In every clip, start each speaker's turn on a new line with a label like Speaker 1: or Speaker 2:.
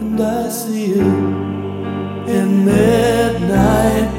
Speaker 1: and I see you in midnight.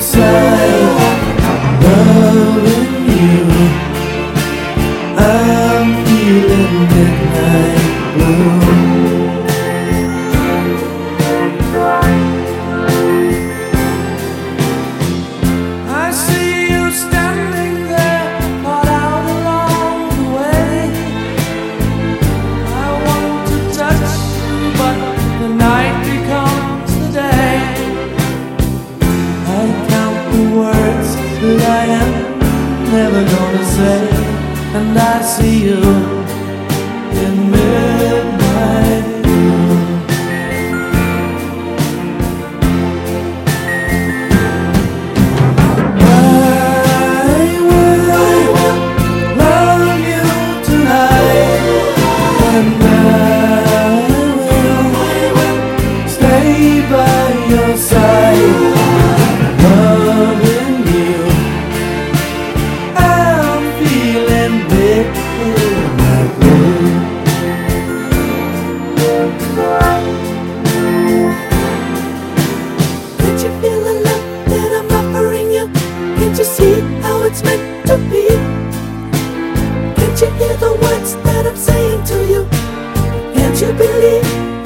Speaker 1: inside, loving you. I'm feeling it now. that I am never gonna say, and I see you. Can't you hear the words that I'm saying to you? Can't you believe?